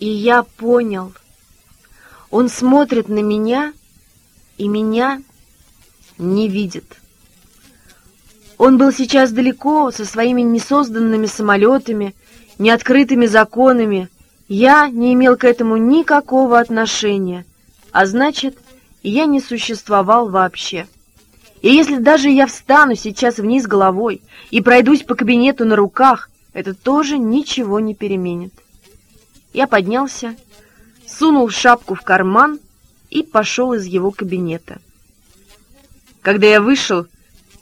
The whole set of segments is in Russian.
И я понял. Он смотрит на меня и меня не видит. Он был сейчас далеко, со своими несозданными самолетами, неоткрытыми законами. Я не имел к этому никакого отношения, а значит, я не существовал вообще. И если даже я встану сейчас вниз головой и пройдусь по кабинету на руках, это тоже ничего не переменит. Я поднялся, сунул шапку в карман и пошел из его кабинета. Когда я вышел,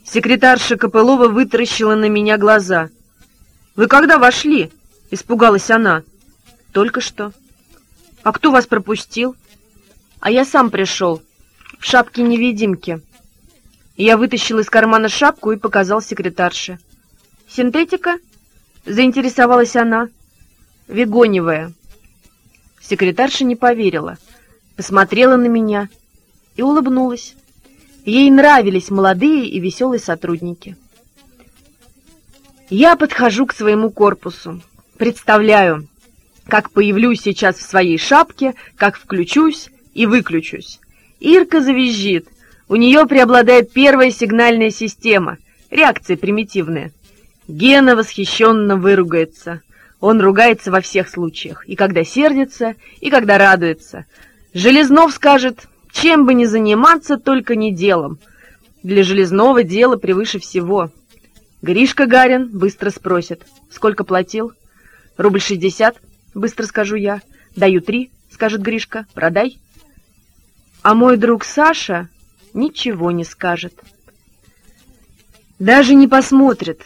секретарша Копылова вытаращила на меня глаза. «Вы когда вошли?» — испугалась она. «Только что». «А кто вас пропустил?» «А я сам пришел, в шапке-невидимке». Я вытащил из кармана шапку и показал секретарше. «Синтетика?» — заинтересовалась она. «Вегоневая». Секретарша не поверила, посмотрела на меня и улыбнулась. Ей нравились молодые и веселые сотрудники. Я подхожу к своему корпусу, представляю, как появлюсь сейчас в своей шапке, как включусь и выключусь. Ирка завизжит. У нее преобладает первая сигнальная система, реакция примитивная. Гена восхищенно выругается. Он ругается во всех случаях, и когда сердится, и когда радуется. Железнов скажет, чем бы ни заниматься, только не делом. Для Железного дело превыше всего. Гришка Гарин быстро спросит, сколько платил? Рубль шестьдесят, быстро скажу я. Даю три, скажет Гришка, продай. А мой друг Саша ничего не скажет. Даже не посмотрит.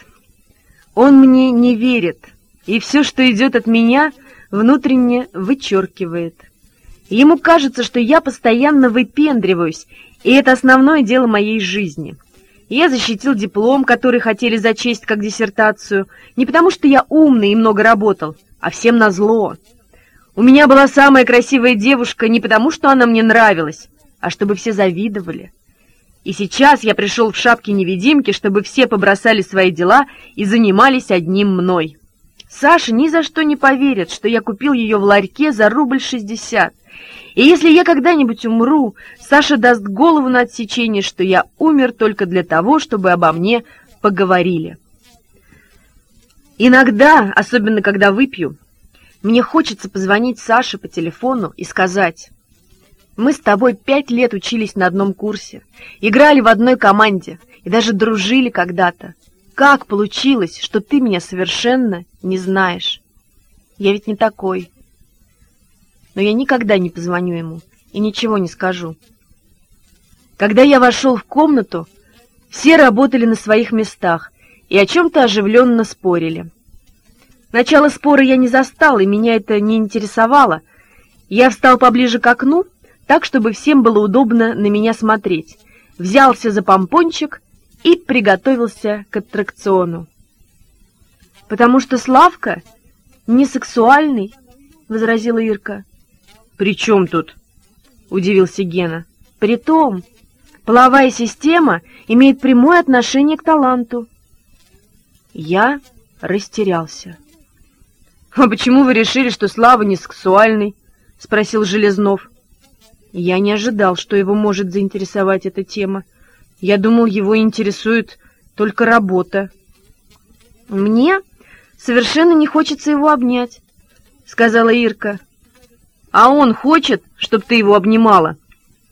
Он мне не верит и все, что идет от меня, внутренне вычеркивает. Ему кажется, что я постоянно выпендриваюсь, и это основное дело моей жизни. Я защитил диплом, который хотели зачесть как диссертацию, не потому что я умный и много работал, а всем назло. У меня была самая красивая девушка не потому, что она мне нравилась, а чтобы все завидовали. И сейчас я пришел в шапке-невидимки, чтобы все побросали свои дела и занимались одним мной». Саша ни за что не поверит, что я купил ее в ларьке за рубль шестьдесят. И если я когда-нибудь умру, Саша даст голову на отсечение, что я умер только для того, чтобы обо мне поговорили. Иногда, особенно когда выпью, мне хочется позвонить Саше по телефону и сказать, «Мы с тобой пять лет учились на одном курсе, играли в одной команде и даже дружили когда-то. Как получилось, что ты меня совершенно не знаешь? Я ведь не такой. Но я никогда не позвоню ему и ничего не скажу. Когда я вошел в комнату, все работали на своих местах и о чем-то оживленно спорили. Начало спора я не застал, и меня это не интересовало. Я встал поближе к окну, так, чтобы всем было удобно на меня смотреть, взялся за помпончик и приготовился к аттракциону. «Потому что Славка не сексуальный», — возразила Ирка. «При чем тут?» — удивился Гена. «При том, половая система имеет прямое отношение к таланту». Я растерялся. «А почему вы решили, что Слава не сексуальный?» — спросил Железнов. Я не ожидал, что его может заинтересовать эта тема. Я думал, его интересует только работа. Мне совершенно не хочется его обнять, сказала Ирка. А он хочет, чтобы ты его обнимала,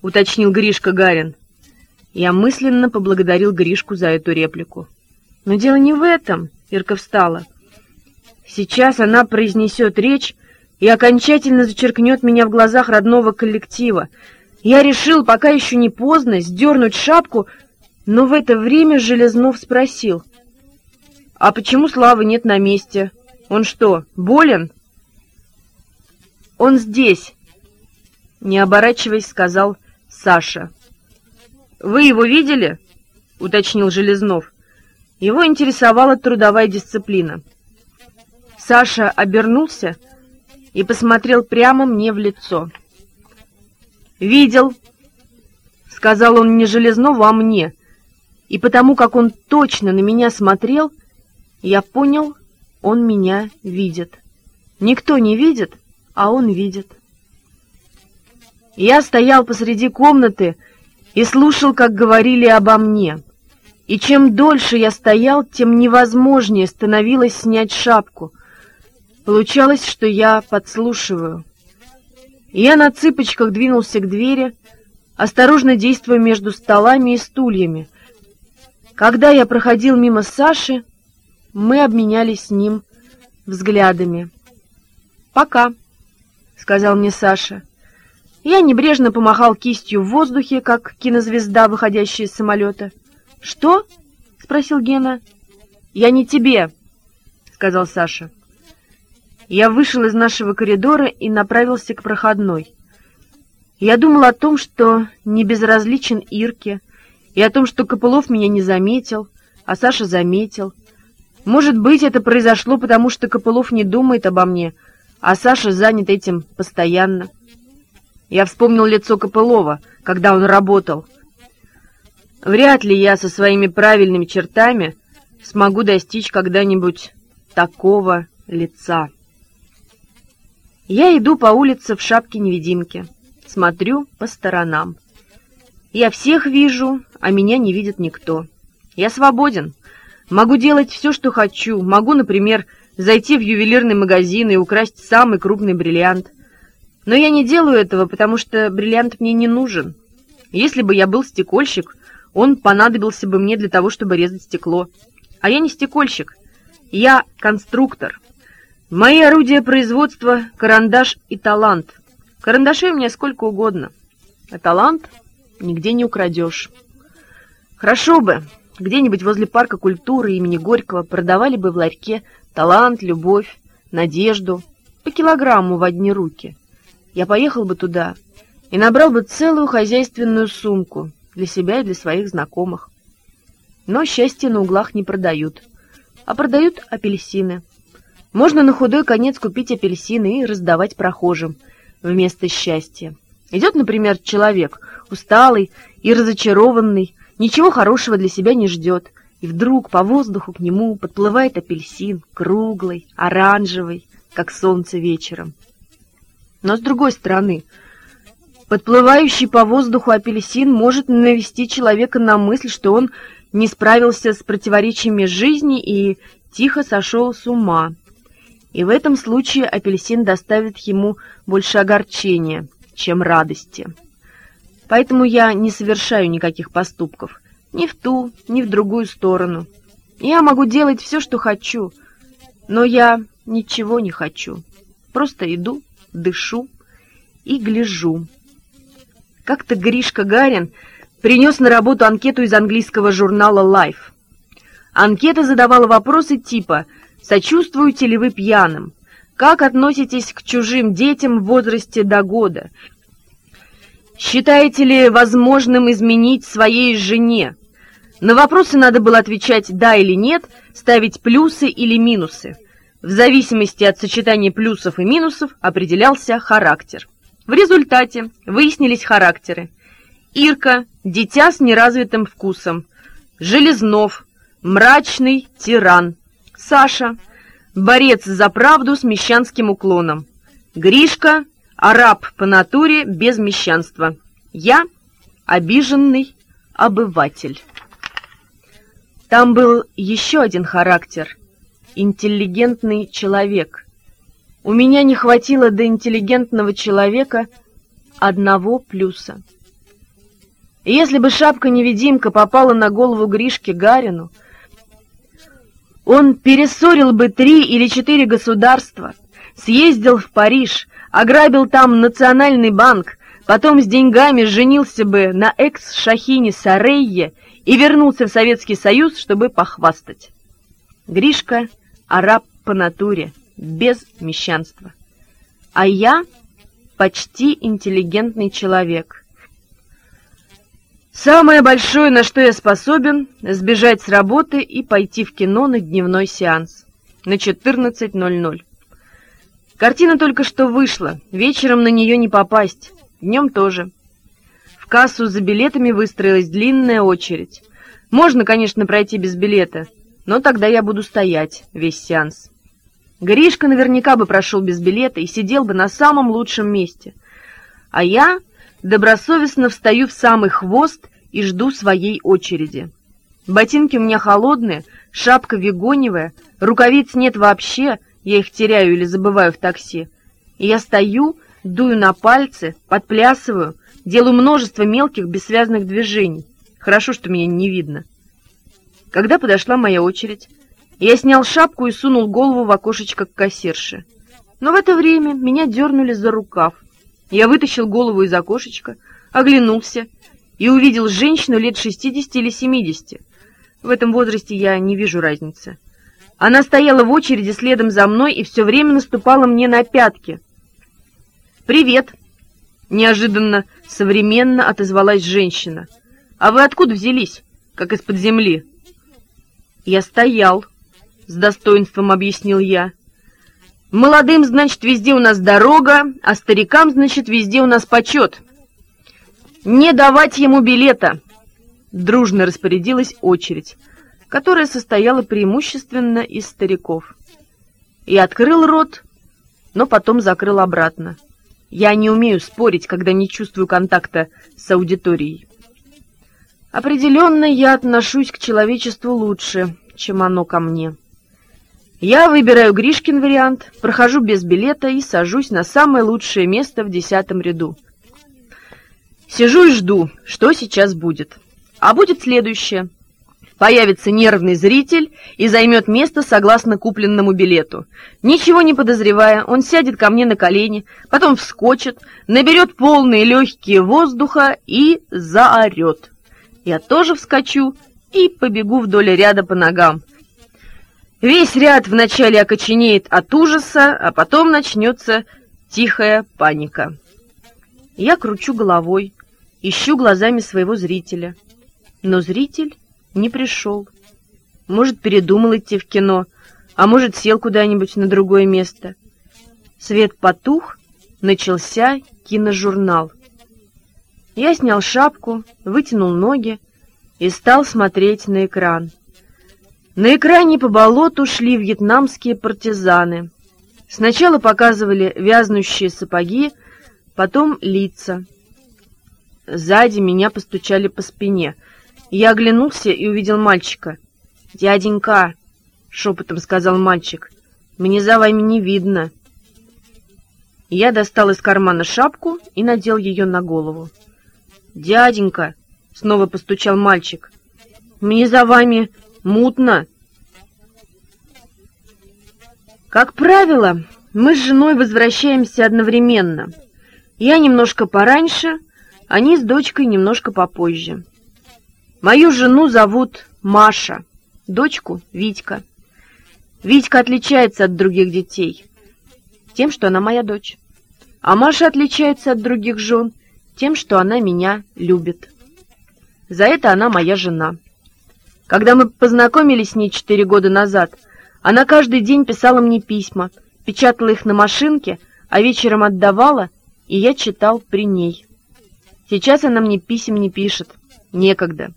уточнил Гришка Гарин. Я мысленно поблагодарил Гришку за эту реплику. Но дело не в этом, Ирка встала. Сейчас она произнесет речь и окончательно зачеркнет меня в глазах родного коллектива. Я решил, пока еще не поздно, сдернуть шапку но в это время Железнов спросил. «А почему Славы нет на месте? Он что, болен?» «Он здесь», — не оборачиваясь, сказал Саша. «Вы его видели?» — уточнил Железнов. Его интересовала трудовая дисциплина. Саша обернулся и посмотрел прямо мне в лицо. «Видел», — сказал он не Железнову, а мне, — и потому как он точно на меня смотрел, я понял, он меня видит. Никто не видит, а он видит. Я стоял посреди комнаты и слушал, как говорили обо мне. И чем дольше я стоял, тем невозможнее становилось снять шапку. Получалось, что я подслушиваю. Я на цыпочках двинулся к двери, осторожно действуя между столами и стульями. Когда я проходил мимо Саши, мы обменялись с ним взглядами. «Пока», — сказал мне Саша. Я небрежно помахал кистью в воздухе, как кинозвезда, выходящая из самолета. «Что?» — спросил Гена. «Я не тебе», — сказал Саша. Я вышел из нашего коридора и направился к проходной. Я думал о том, что не безразличен Ирке, и о том, что Копылов меня не заметил, а Саша заметил. Может быть, это произошло, потому что Копылов не думает обо мне, а Саша занят этим постоянно. Я вспомнил лицо Копылова, когда он работал. Вряд ли я со своими правильными чертами смогу достичь когда-нибудь такого лица. Я иду по улице в шапке-невидимке, смотрю по сторонам. Я всех вижу, а меня не видит никто. Я свободен, могу делать все, что хочу, могу, например, зайти в ювелирный магазин и украсть самый крупный бриллиант — но я не делаю этого, потому что бриллиант мне не нужен. Если бы я был стекольщик, он понадобился бы мне для того, чтобы резать стекло. А я не стекольщик, я конструктор. Мои орудия производства — карандаш и талант. Карандашей у меня сколько угодно, а талант нигде не украдешь. Хорошо бы, где-нибудь возле парка культуры имени Горького продавали бы в ларьке талант, любовь, надежду по килограмму в одни руки — я поехал бы туда и набрал бы целую хозяйственную сумку для себя и для своих знакомых. Но счастье на углах не продают, а продают апельсины. Можно на худой конец купить апельсины и раздавать прохожим вместо счастья. Идет, например, человек, усталый и разочарованный, ничего хорошего для себя не ждет, и вдруг по воздуху к нему подплывает апельсин, круглый, оранжевый, как солнце вечером. Но с другой стороны, подплывающий по воздуху апельсин может навести человека на мысль, что он не справился с противоречиями жизни и тихо сошел с ума. И в этом случае апельсин доставит ему больше огорчения, чем радости. Поэтому я не совершаю никаких поступков, ни в ту, ни в другую сторону. Я могу делать все, что хочу, но я ничего не хочу. Просто иду дышу и гляжу. Как-то Гришка Гарин принес на работу анкету из английского журнала Life. Анкета задавала вопросы типа «Сочувствуете ли вы пьяным?», «Как относитесь к чужим детям в возрасте до года?», «Считаете ли возможным изменить своей жене?». На вопросы надо было отвечать «да» или «нет», ставить плюсы или минусы. В зависимости от сочетания плюсов и минусов определялся характер. В результате выяснились характеры. Ирка – дитя с неразвитым вкусом. Железнов – мрачный тиран. Саша – борец за правду с мещанским уклоном. Гришка – араб по натуре без мещанства. Я – обиженный обыватель. Там был еще один характер – интеллигентный человек. У меня не хватило до интеллигентного человека одного плюса. Если бы шапка-невидимка попала на голову Гришке Гарину, он перессорил бы три или четыре государства, съездил в Париж, ограбил там национальный банк, потом с деньгами женился бы на экс-шахине Сарейе и вернулся в Советский Союз, чтобы похвастать. Гришка араб по натуре, без мещанства. А я почти интеллигентный человек. Самое большое, на что я способен, сбежать с работы и пойти в кино на дневной сеанс на 14.00. Картина только что вышла, вечером на нее не попасть, днем тоже. В кассу за билетами выстроилась длинная очередь. Можно, конечно, пройти без билета, но тогда я буду стоять весь сеанс. Гришка наверняка бы прошел без билета и сидел бы на самом лучшем месте. А я добросовестно встаю в самый хвост и жду своей очереди. Ботинки у меня холодные, шапка вегоневая, рукавиц нет вообще, я их теряю или забываю в такси. И я стою, дую на пальцы, подплясываю, делаю множество мелких бессвязных движений. Хорошо, что меня не видно. Когда подошла моя очередь, я снял шапку и сунул голову в окошечко к кассирше. Но в это время меня дернули за рукав. Я вытащил голову из окошечка, оглянулся и увидел женщину лет 60 или 70. В этом возрасте я не вижу разницы. Она стояла в очереди следом за мной и все время наступала мне на пятки. «Привет!» — неожиданно современно отозвалась женщина. «А вы откуда взялись, как из-под земли?» «Я стоял», — с достоинством объяснил я. «Молодым, значит, везде у нас дорога, а старикам, значит, везде у нас почет. Не давать ему билета!» Дружно распорядилась очередь, которая состояла преимущественно из стариков. И открыл рот, но потом закрыл обратно. Я не умею спорить, когда не чувствую контакта с аудиторией. Определенно я отношусь к человечеству лучше, чем оно ко мне. Я выбираю Гришкин вариант, прохожу без билета и сажусь на самое лучшее место в десятом ряду. Сижу и жду, что сейчас будет. А будет следующее. Появится нервный зритель и займет место согласно купленному билету. Ничего не подозревая, он сядет ко мне на колени, потом вскочит, наберет полные легкие воздуха и заорет. Я тоже вскочу и побегу вдоль ряда по ногам. Весь ряд вначале окоченеет от ужаса, а потом начнется тихая паника. Я кручу головой, ищу глазами своего зрителя. Но зритель не пришел. Может, передумал идти в кино, а может, сел куда-нибудь на другое место. Свет потух, начался киножурнал. Я снял шапку, вытянул ноги и стал смотреть на экран. На экране по болоту шли вьетнамские партизаны. Сначала показывали вязнущие сапоги, потом лица. Сзади меня постучали по спине. Я оглянулся и увидел мальчика. «Дяденька!» — шепотом сказал мальчик. «Мне за вами не видно». Я достал из кармана шапку и надел ее на голову. «Дяденька!» — снова постучал мальчик. «Мне за вами мутно!» Как правило, мы с женой возвращаемся одновременно. Я немножко пораньше, они с дочкой немножко попозже. Мою жену зовут Маша, дочку — Витька. Витька отличается от других детей тем, что она моя дочь. А Маша отличается от других жен тем, что она меня любит. За это она моя жена. Когда мы познакомились с ней четыре года назад, она каждый день писала мне письма, печатала их на машинке, а вечером отдавала, и я читал при ней. Сейчас она мне писем не пишет. Некогда.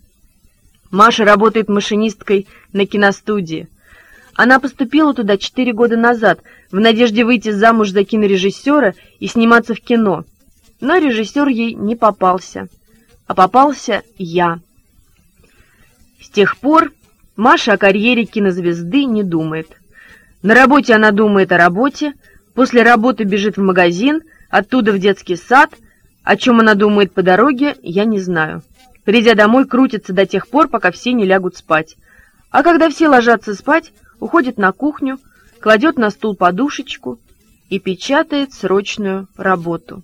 Маша работает машинисткой на киностудии. Она поступила туда четыре года назад в надежде выйти замуж за кинорежиссера и сниматься в кино но режиссер ей не попался, а попался я. С тех пор Маша о карьере кинозвезды не думает. На работе она думает о работе, после работы бежит в магазин, оттуда в детский сад. О чем она думает по дороге, я не знаю. Придя домой, крутится до тех пор, пока все не лягут спать. А когда все ложатся спать, уходит на кухню, кладет на стул подушечку и печатает срочную работу.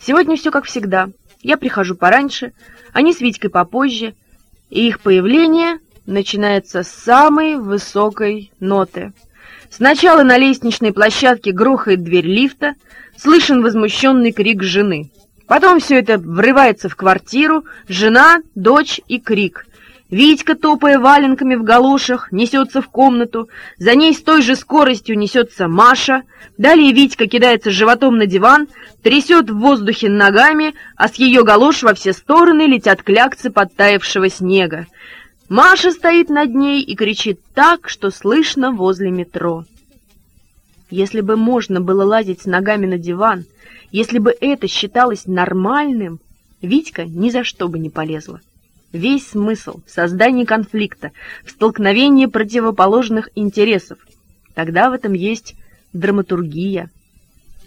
Сегодня все как всегда. Я прихожу пораньше, они с Витькой попозже, и их появление начинается с самой высокой ноты. Сначала на лестничной площадке грохает дверь лифта, слышен возмущенный крик жены. Потом все это врывается в квартиру, жена, дочь и крик. Витька, топая валенками в галошах, несется в комнату. За ней с той же скоростью несется Маша. Далее Витька кидается животом на диван, трясет в воздухе ногами, а с ее галош во все стороны летят клякцы подтаявшего снега. Маша стоит над ней и кричит так, что слышно возле метро. Если бы можно было лазить с ногами на диван, если бы это считалось нормальным, Витька ни за что бы не полезла. Весь смысл в создании конфликта, в столкновении противоположных интересов. Тогда в этом есть драматургия.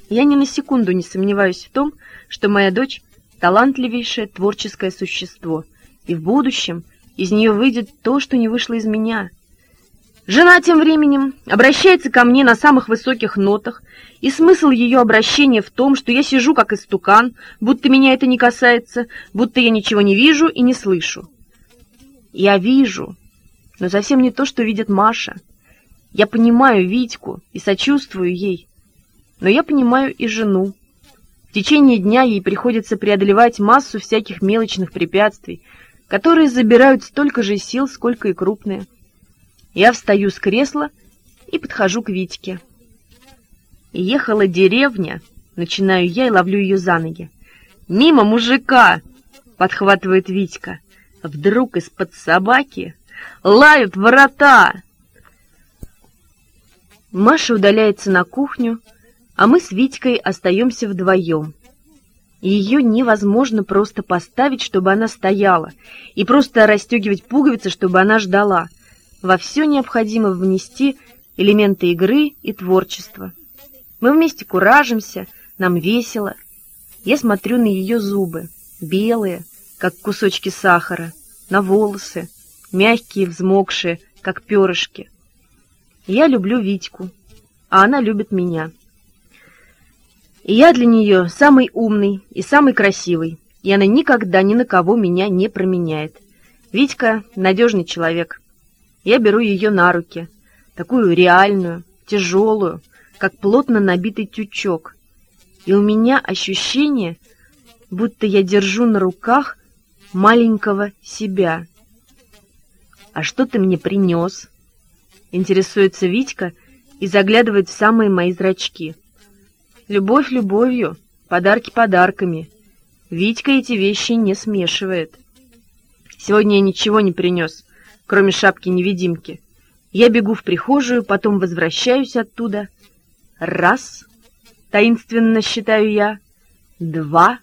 Я ни на секунду не сомневаюсь в том, что моя дочь — талантливейшее творческое существо, и в будущем из нее выйдет то, что не вышло из меня — Жена тем временем обращается ко мне на самых высоких нотах, и смысл ее обращения в том, что я сижу как истукан, будто меня это не касается, будто я ничего не вижу и не слышу. Я вижу, но совсем не то, что видит Маша. Я понимаю Витьку и сочувствую ей, но я понимаю и жену. В течение дня ей приходится преодолевать массу всяких мелочных препятствий, которые забирают столько же сил, сколько и крупные. Я встаю с кресла и подхожу к Витьке. Ехала деревня, начинаю я и ловлю ее за ноги. «Мимо мужика!» — подхватывает Витька. Вдруг из-под собаки лают ворота. Маша удаляется на кухню, а мы с Витькой остаемся вдвоем. Ее невозможно просто поставить, чтобы она стояла, и просто расстегивать пуговицы, чтобы она ждала — во все необходимо внести элементы игры и творчества. Мы вместе куражимся, нам весело. Я смотрю на ее зубы, белые, как кусочки сахара, на волосы, мягкие, взмокшие, как перышки. Я люблю Витьку, а она любит меня. И я для нее самый умный и самый красивый, и она никогда ни на кого меня не променяет. Витька — надежный человек. Я беру ее на руки, такую реальную, тяжелую, как плотно набитый тючок. И у меня ощущение, будто я держу на руках маленького себя. «А что ты мне принес?» — интересуется Витька и заглядывает в самые мои зрачки. «Любовь любовью, подарки подарками. Витька эти вещи не смешивает. Сегодня я ничего не принес» кроме шапки-невидимки. Я бегу в прихожую, потом возвращаюсь оттуда. Раз, таинственно считаю я. Два,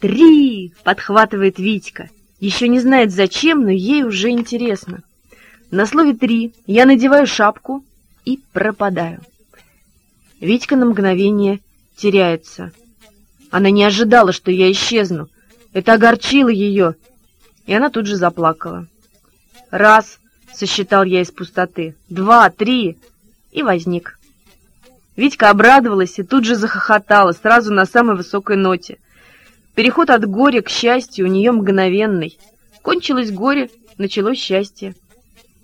три, подхватывает Витька. Еще не знает зачем, но ей уже интересно. На слове «три» я надеваю шапку и пропадаю. Витька на мгновение теряется. Она не ожидала, что я исчезну. Это огорчило ее, и она тут же заплакала. Раз, сосчитал я из пустоты, два, три, и возник. Витька обрадовалась и тут же захохотала, сразу на самой высокой ноте. Переход от горя к счастью у нее мгновенный. Кончилось горе, началось счастье.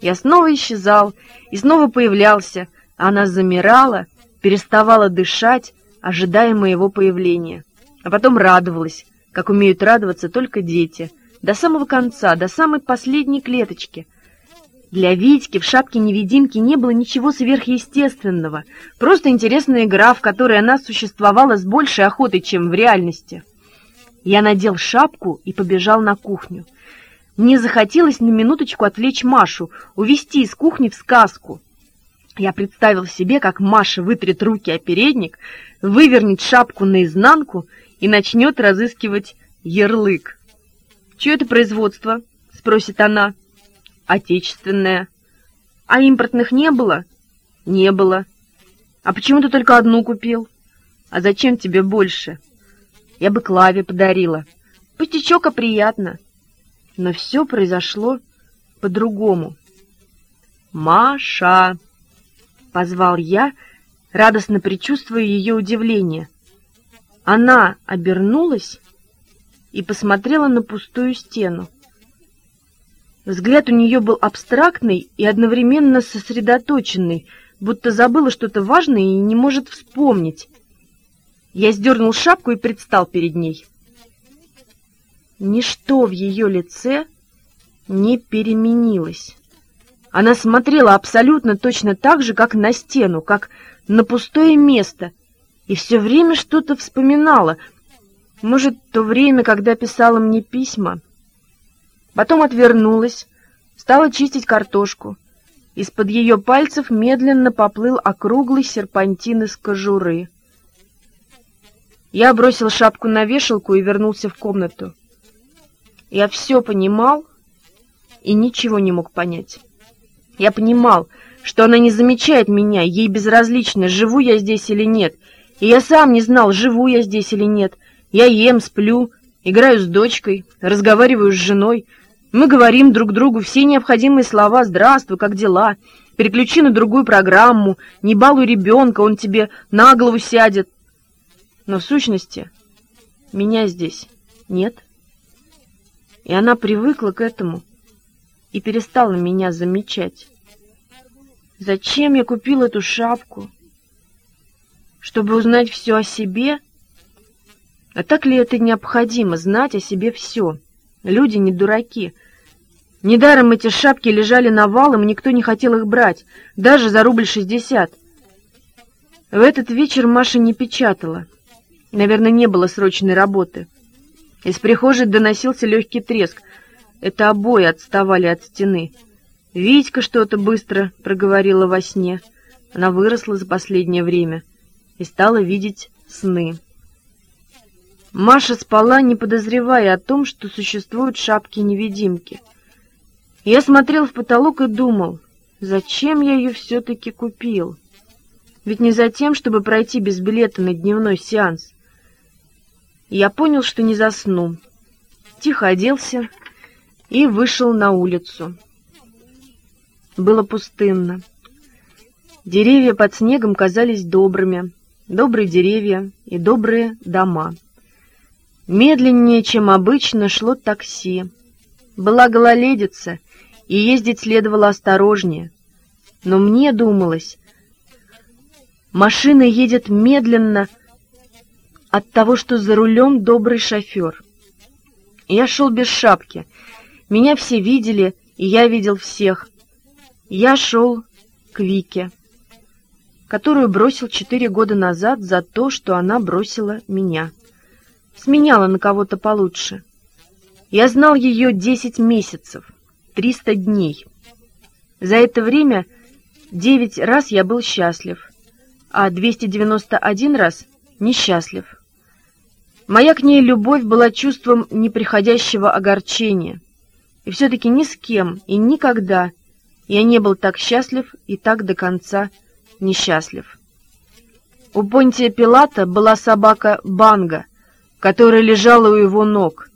Я снова исчезал и снова появлялся, а она замирала, переставала дышать, ожидая моего появления. А потом радовалась, как умеют радоваться только дети — до самого конца, до самой последней клеточки. Для Витьки в шапке-невидимки не было ничего сверхъестественного, просто интересная игра, в которой она существовала с большей охотой, чем в реальности. Я надел шапку и побежал на кухню. Мне захотелось на минуточку отвлечь Машу, увести из кухни в сказку. Я представил себе, как Маша вытрет руки о передник, вывернет шапку наизнанку и начнет разыскивать ярлык. «Чье это производство?» — спросит она. «Отечественное». «А импортных не было?» «Не было». «А почему ты только одну купил?» «А зачем тебе больше?» «Я бы Клаве подарила». «Пустячок, а приятно». Но все произошло по-другому. «Маша!» — позвал я, радостно предчувствуя ее удивление. Она обернулась и посмотрела на пустую стену. Взгляд у нее был абстрактный и одновременно сосредоточенный, будто забыла что-то важное и не может вспомнить. Я сдернул шапку и предстал перед ней. Ничто в ее лице не переменилось. Она смотрела абсолютно точно так же, как на стену, как на пустое место, и все время что-то вспоминала, может, то время, когда писала мне письма. Потом отвернулась, стала чистить картошку. Из-под ее пальцев медленно поплыл округлый серпантин из кожуры. Я бросил шапку на вешалку и вернулся в комнату. Я все понимал и ничего не мог понять. Я понимал, что она не замечает меня, ей безразлично, живу я здесь или нет. И я сам не знал, живу я здесь или нет. Я ем, сплю, играю с дочкой, разговариваю с женой. Мы говорим друг другу все необходимые слова «Здравствуй, как дела?» «Переключи на другую программу», «Не балуй ребенка, он тебе на голову сядет». Но в сущности меня здесь нет. И она привыкла к этому и перестала меня замечать. Зачем я купил эту шапку? Чтобы узнать все о себе? А так ли это необходимо, знать о себе все? Люди не дураки. Недаром эти шапки лежали навалом, и никто не хотел их брать, даже за рубль шестьдесят. В этот вечер Маша не печатала. Наверное, не было срочной работы. Из прихожей доносился легкий треск. Это обои отставали от стены. «Витька что-то быстро», — проговорила во сне. Она выросла за последнее время и стала видеть сны. Маша спала, не подозревая о том, что существуют шапки-невидимки. Я смотрел в потолок и думал, зачем я ее все-таки купил? Ведь не за тем, чтобы пройти без билета на дневной сеанс. Я понял, что не засну. Тихо оделся и вышел на улицу. Было пустынно. Деревья под снегом казались добрыми, добрые деревья и добрые дома. Медленнее, чем обычно, шло такси. Была гололедица, и ездить следовало осторожнее. Но мне думалось, машина едет медленно, от того, что за рулем добрый шофер. Я шел без шапки. Меня все видели, и я видел всех. Я шел к Вике, которую бросил четыре года назад за то, что она бросила меня. Сменяла на кого-то получше. Я знал ее десять месяцев, триста дней. За это время девять раз я был счастлив, а двести девяносто один раз несчастлив. Моя к ней любовь была чувством неприходящего огорчения. И все-таки ни с кем и никогда я не был так счастлив и так до конца несчастлив. У Понтия Пилата была собака Банга, которая лежала у его ног.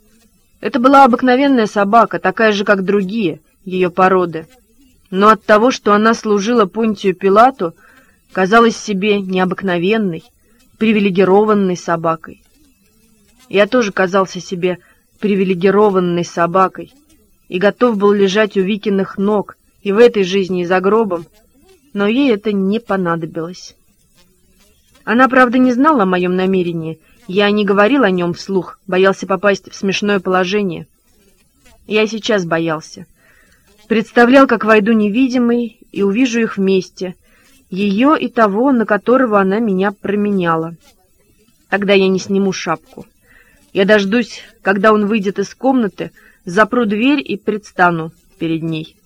Это была обыкновенная собака, такая же, как другие ее породы. Но от того, что она служила Понтию Пилату, казалась себе необыкновенной, привилегированной собакой. Я тоже казался себе привилегированной собакой и готов был лежать у Викиных ног и в этой жизни, и за гробом, но ей это не понадобилось. Она, правда, не знала о моем намерении, я не говорил о нем вслух, боялся попасть в смешное положение. Я сейчас боялся. Представлял, как войду невидимый и увижу их вместе, ее и того, на которого она меня променяла. Тогда я не сниму шапку. Я дождусь, когда он выйдет из комнаты, запру дверь и предстану перед ней.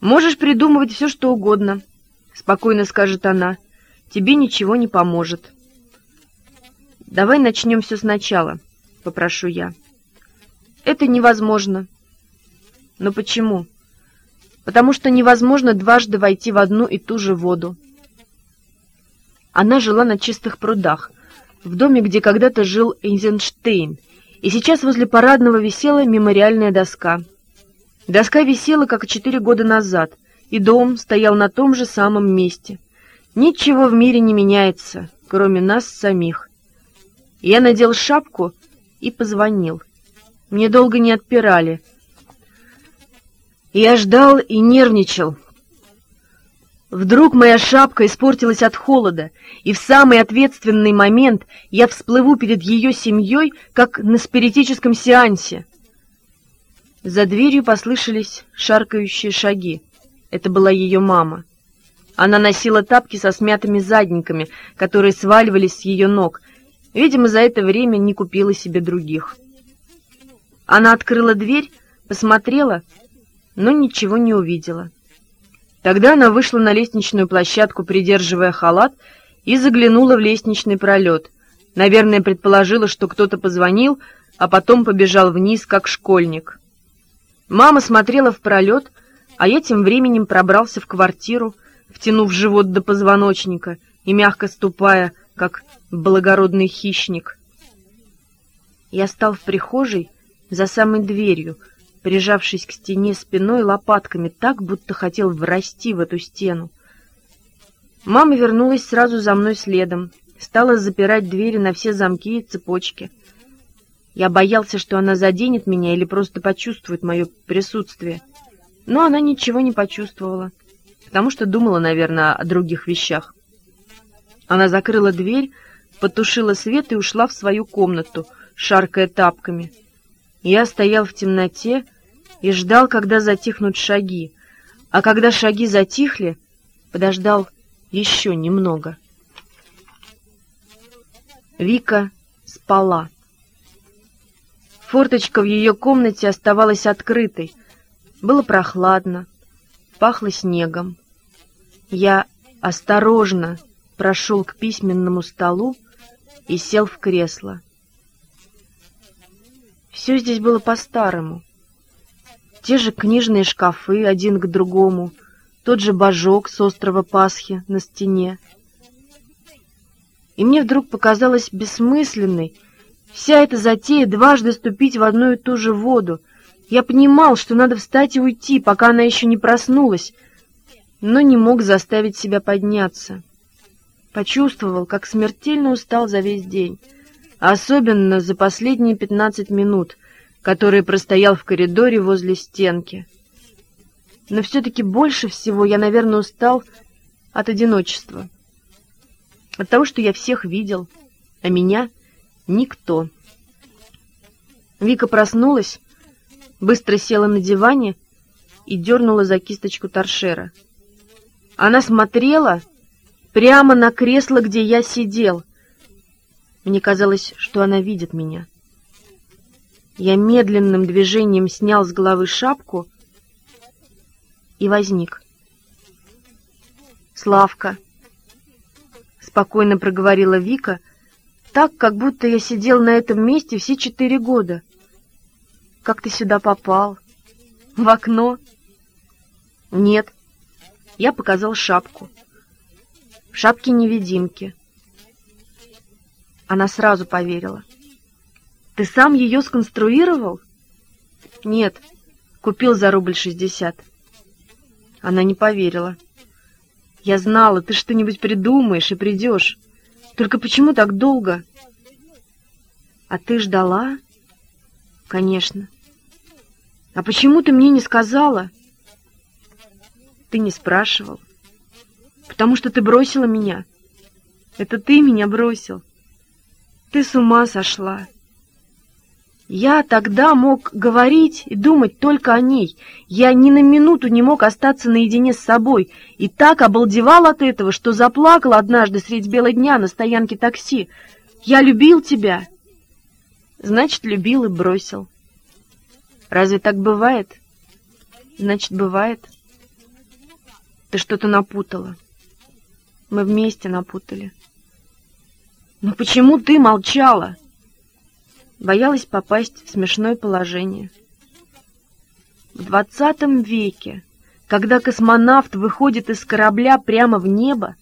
«Можешь придумывать все, что угодно», — спокойно скажет она. «Тебе ничего не поможет». «Давай начнем все сначала», — попрошу я. «Это невозможно». «Но почему?» «Потому что невозможно дважды войти в одну и ту же воду». Она жила на чистых прудах — в доме, где когда-то жил Эйзенштейн, и сейчас возле парадного висела мемориальная доска. Доска висела, как четыре года назад, и дом стоял на том же самом месте. Ничего в мире не меняется, кроме нас самих. Я надел шапку и позвонил. Мне долго не отпирали. Я ждал и нервничал, Вдруг моя шапка испортилась от холода, и в самый ответственный момент я всплыву перед ее семьей, как на спиритическом сеансе. За дверью послышались шаркающие шаги. Это была ее мама. Она носила тапки со смятыми задниками, которые сваливались с ее ног. Видимо, за это время не купила себе других. Она открыла дверь, посмотрела, но ничего не увидела. Тогда она вышла на лестничную площадку, придерживая халат, и заглянула в лестничный пролет. Наверное, предположила, что кто-то позвонил, а потом побежал вниз, как школьник. Мама смотрела в пролет, а я тем временем пробрался в квартиру, втянув живот до позвоночника и мягко ступая, как благородный хищник. Я стал в прихожей за самой дверью, прижавшись к стене спиной лопатками так, будто хотел врасти в эту стену. Мама вернулась сразу за мной следом, стала запирать двери на все замки и цепочки. Я боялся, что она заденет меня или просто почувствует мое присутствие. Но она ничего не почувствовала, потому что думала, наверное, о других вещах. Она закрыла дверь, потушила свет и ушла в свою комнату, шаркая тапками. Я стоял в темноте и ждал, когда затихнут шаги, а когда шаги затихли, подождал еще немного. Вика спала. Форточка в ее комнате оставалась открытой. Было прохладно, пахло снегом. Я осторожно прошел к письменному столу и сел в кресло. Все здесь было по-старому. Те же книжные шкафы один к другому, тот же божок с острова Пасхи на стене. И мне вдруг показалось бессмысленной вся эта затея дважды ступить в одну и ту же воду. Я понимал, что надо встать и уйти, пока она еще не проснулась, но не мог заставить себя подняться. Почувствовал, как смертельно устал за весь день особенно за последние пятнадцать минут, которые простоял в коридоре возле стенки. Но все-таки больше всего я, наверное, устал от одиночества. От того, что я всех видел, а меня — никто. Вика проснулась, быстро села на диване и дернула за кисточку торшера. Она смотрела прямо на кресло, где я сидел — мне казалось, что она видит меня. Я медленным движением снял с головы шапку и возник. «Славка!» — спокойно проговорила Вика, так, как будто я сидел на этом месте все четыре года. «Как ты сюда попал? В окно?» «Нет». Я показал шапку. В шапке невидимки. Она сразу поверила. «Ты сам ее сконструировал?» «Нет, купил за рубль шестьдесят». Она не поверила. «Я знала, ты что-нибудь придумаешь и придешь. Только почему так долго?» «А ты ждала?» «Конечно». «А почему ты мне не сказала?» «Ты не спрашивал». «Потому что ты бросила меня». «Это ты меня бросил». Ты с ума сошла. Я тогда мог говорить и думать только о ней. Я ни на минуту не мог остаться наедине с собой. И так обалдевал от этого, что заплакал однажды средь бела дня на стоянке такси. Я любил тебя. Значит, любил и бросил. Разве так бывает? Значит, бывает. Ты что-то напутала. Мы вместе напутали. «Но почему ты молчала?» Боялась попасть в смешное положение. В двадцатом веке, когда космонавт выходит из корабля прямо в небо,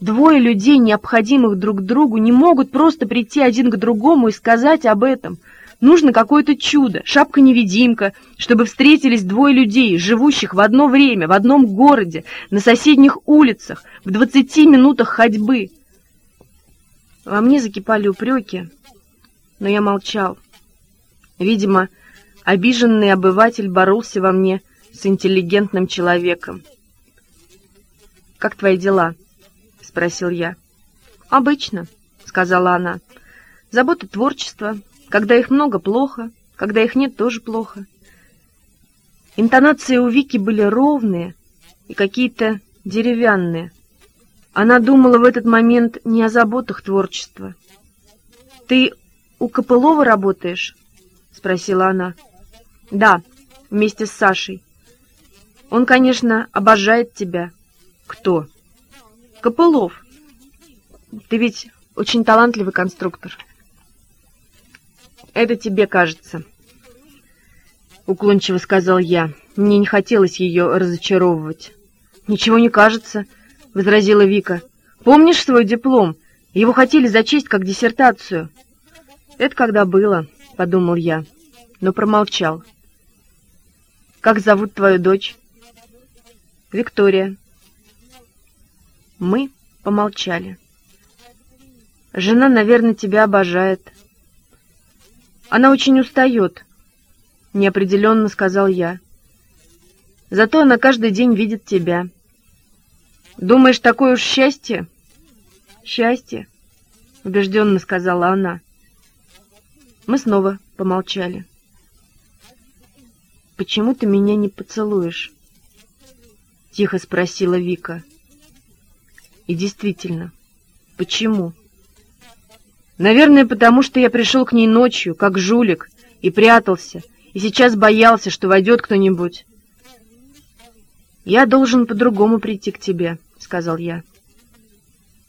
двое людей, необходимых друг другу, не могут просто прийти один к другому и сказать об этом. Нужно какое-то чудо, шапка-невидимка, чтобы встретились двое людей, живущих в одно время, в одном городе, на соседних улицах, в двадцати минутах ходьбы — во мне закипали упреки, но я молчал. Видимо, обиженный обыватель боролся во мне с интеллигентным человеком. «Как твои дела?» — спросил я. «Обычно», — сказала она. «Забота творчества. Когда их много — плохо, когда их нет — тоже плохо». Интонации у Вики были ровные и какие-то деревянные — она думала в этот момент не о заботах творчества. «Ты у Копылова работаешь?» — спросила она. «Да, вместе с Сашей. Он, конечно, обожает тебя. Кто? Копылов. Ты ведь очень талантливый конструктор. Это тебе кажется. Уклончиво сказал я. Мне не хотелось ее разочаровывать. Ничего не кажется, возразила Вика. Помнишь свой диплом? Его хотели зачесть как диссертацию. Это когда было, подумал я, но промолчал. Как зовут твою дочь? Виктория. Мы помолчали. Жена, наверное, тебя обожает. Она очень устает, неопределенно сказал я. Зато она каждый день видит тебя. Думаешь, такое уж счастье? Счастье, убежденно сказала она. Мы снова помолчали. «Почему ты меня не поцелуешь?» — тихо спросила Вика. И действительно, почему? Наверное, потому что я пришел к ней ночью, как жулик, и прятался, и сейчас боялся, что войдет кто-нибудь. «Я должен по-другому прийти к тебе», — сказал я.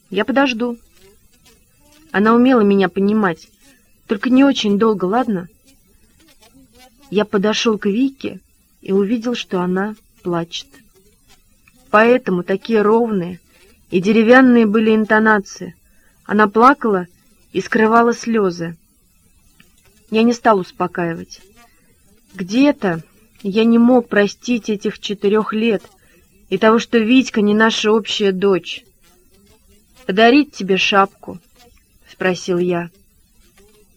«Я подожду». Она умела меня понимать, только не очень долго, ладно? Я подошел к Вике и увидел, что она плачет. Поэтому такие ровные и деревянные были интонации. Она плакала и скрывала слезы. Я не стал успокаивать. Где-то я не мог простить этих четырех лет и того, что Витька не наша общая дочь. «Подарить тебе шапку?» — спросил я.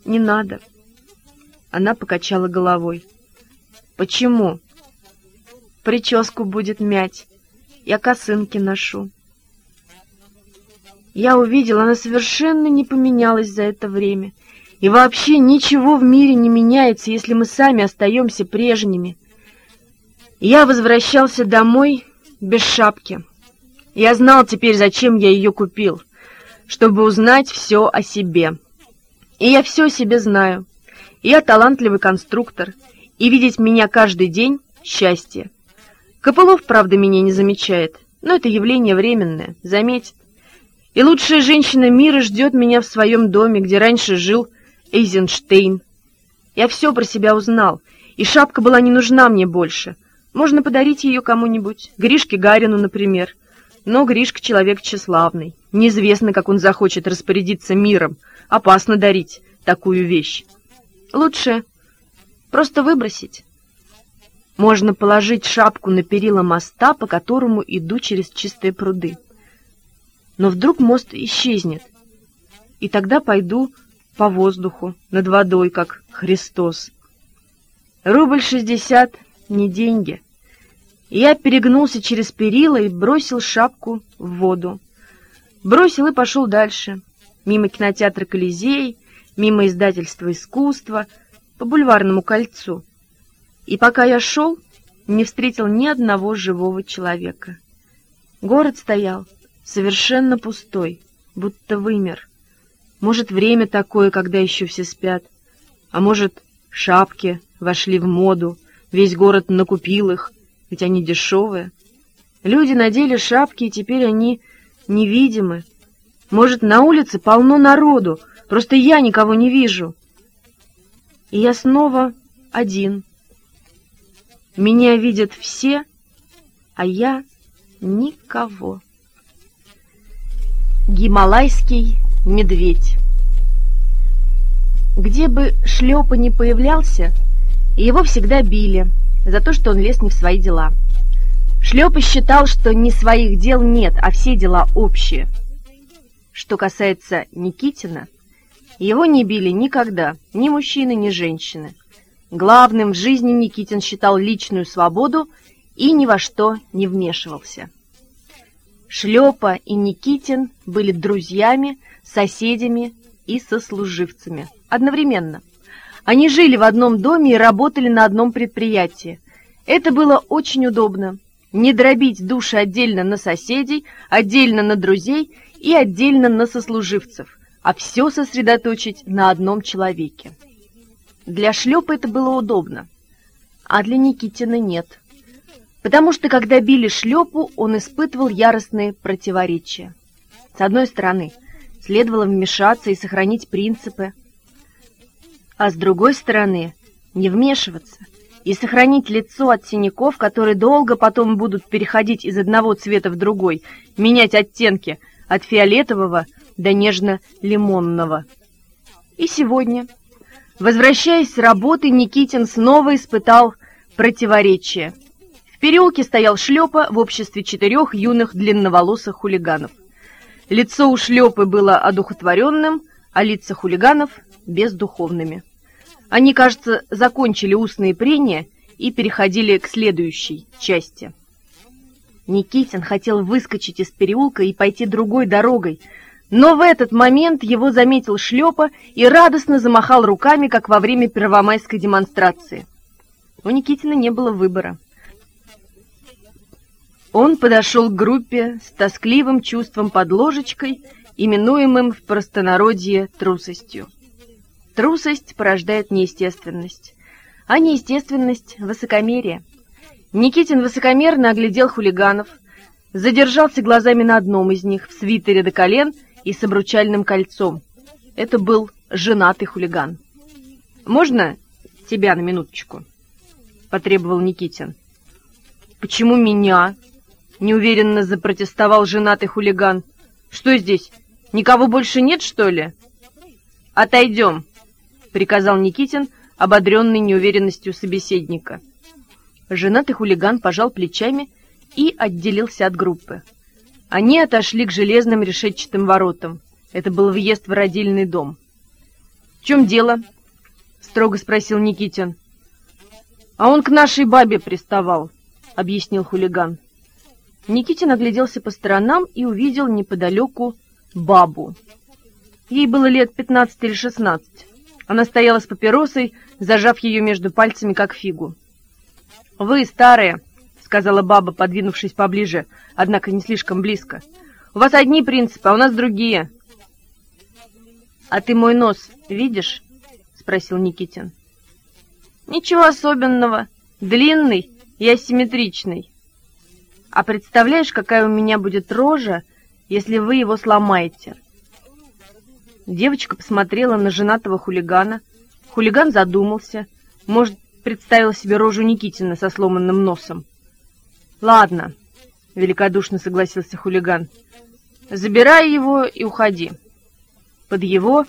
«Не надо». Она покачала головой. «Почему?» «Прическу будет мять. Я косынки ношу». Я увидел, она совершенно не поменялась за это время. И вообще ничего в мире не меняется, если мы сами остаемся прежними. Я возвращался домой без шапки. Я знал теперь, зачем я ее купил, чтобы узнать все о себе. И я все о себе знаю. Я талантливый конструктор, и видеть меня каждый день — счастье. Копылов, правда, меня не замечает, но это явление временное, заметит. И лучшая женщина мира ждет меня в своем доме, где раньше жил Эйзенштейн. Я все про себя узнал, и шапка была не нужна мне больше. Можно подарить ее кому-нибудь, Гришке Гарину, например. Но Гришка человек тщеславный. Неизвестно, как он захочет распорядиться миром. Опасно дарить такую вещь. Лучше просто выбросить. Можно положить шапку на перила моста, по которому иду через чистые пруды. Но вдруг мост исчезнет, и тогда пойду по воздуху, над водой, как Христос. Рубль шестьдесят — не деньги. Я перегнулся через перила и бросил шапку в воду. Бросил и пошел дальше, мимо кинотеатра «Колизей», мимо издательства «Искусство», по бульварному кольцу. И пока я шел, не встретил ни одного живого человека. Город стоял совершенно пустой, будто вымер. Может, время такое, когда еще все спят, а может, шапки вошли в моду, весь город накупил их, ведь они дешевые. Люди надели шапки, и теперь они невидимы. Может, на улице полно народу, просто я никого не вижу. И я снова один. Меня видят все, а я никого. Гималайский медведь. Где бы шлепа не появлялся, его всегда били за то, что он лез не в свои дела. Шлепа считал, что не своих дел нет, а все дела общие. Что касается Никитина, его не били никогда, ни мужчины, ни женщины. Главным в жизни Никитин считал личную свободу и ни во что не вмешивался. Шлепа и Никитин были друзьями, соседями и сослуживцами одновременно. Они жили в одном доме и работали на одном предприятии. Это было очень удобно. Не дробить души отдельно на соседей, отдельно на друзей и отдельно на сослуживцев, а все сосредоточить на одном человеке. Для шлепа это было удобно, а для Никитина нет. Потому что, когда били шлепу, он испытывал яростные противоречия. С одной стороны, следовало вмешаться и сохранить принципы, а с другой стороны, не вмешиваться и сохранить лицо от синяков, которые долго потом будут переходить из одного цвета в другой, менять оттенки от фиолетового до нежно-лимонного. И сегодня, возвращаясь с работы, Никитин снова испытал противоречие. В переулке стоял шлепа в обществе четырех юных длинноволосых хулиганов. Лицо у шлепы было одухотворенным, а лица хулиганов — бездуховными. Они, кажется, закончили устные прения и переходили к следующей части. Никитин хотел выскочить из переулка и пойти другой дорогой, но в этот момент его заметил шлепа и радостно замахал руками, как во время первомайской демонстрации. У Никитина не было выбора. Он подошел к группе с тоскливым чувством под ложечкой, именуемым в простонародье трусостью. Трусость порождает неестественность, а неестественность — высокомерие. Никитин высокомерно оглядел хулиганов, задержался глазами на одном из них в свитере до колен и с обручальным кольцом. Это был женатый хулиган. «Можно тебя на минуточку?» — потребовал Никитин. «Почему меня?» — неуверенно запротестовал женатый хулиган. «Что здесь, никого больше нет, что ли?» «Отойдем!» — приказал Никитин, ободренный неуверенностью собеседника. Женатый хулиган пожал плечами и отделился от группы. Они отошли к железным решетчатым воротам. Это был въезд в родильный дом. — В чем дело? — строго спросил Никитин. — А он к нашей бабе приставал, — объяснил хулиган. Никитин огляделся по сторонам и увидел неподалеку бабу. Ей было лет пятнадцать или шестнадцать. Она стояла с папиросой, зажав ее между пальцами, как фигу. «Вы старые», — сказала баба, подвинувшись поближе, однако не слишком близко. «У вас одни принципы, а у нас другие». «А ты мой нос видишь?» — спросил Никитин. «Ничего особенного. Длинный и асимметричный. А представляешь, какая у меня будет рожа, если вы его сломаете?» Девочка посмотрела на женатого хулигана. Хулиган задумался. Может, представил себе рожу Никитина со сломанным носом. «Ладно», — великодушно согласился хулиган. «Забирай его и уходи». Под его